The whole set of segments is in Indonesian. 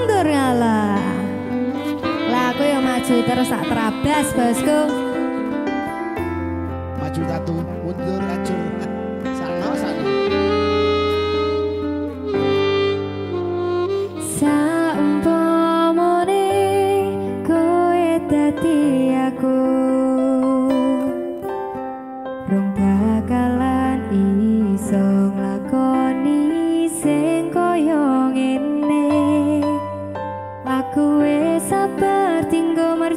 mundur ngalah lagu yang maju terus tak terabas bosku. Maju satu mundur laju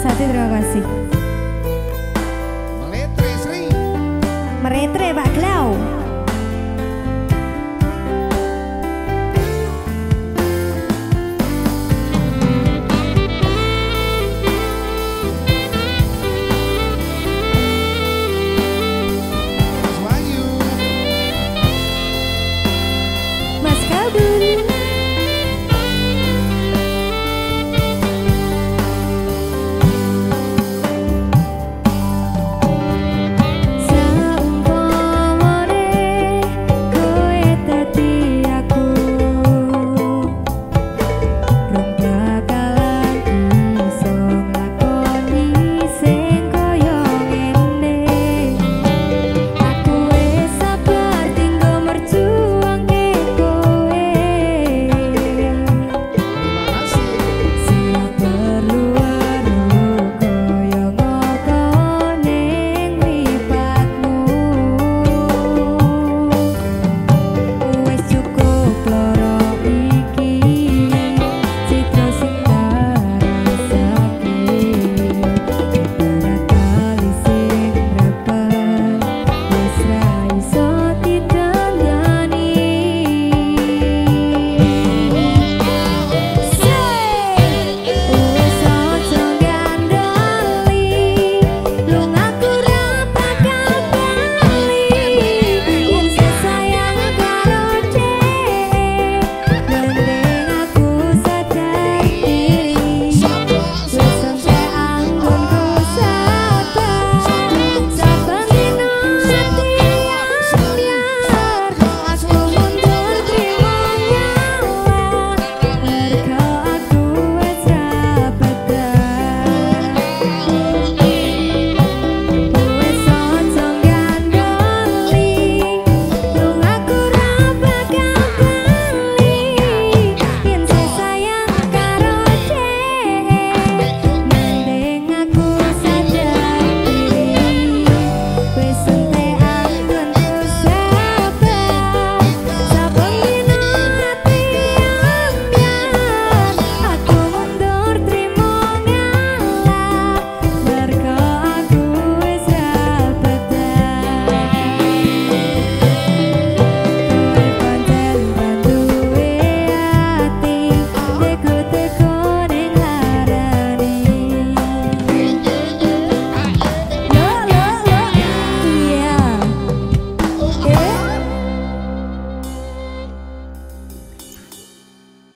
Sati terima kasih. Meretre Sri. Meretre Pak Glau.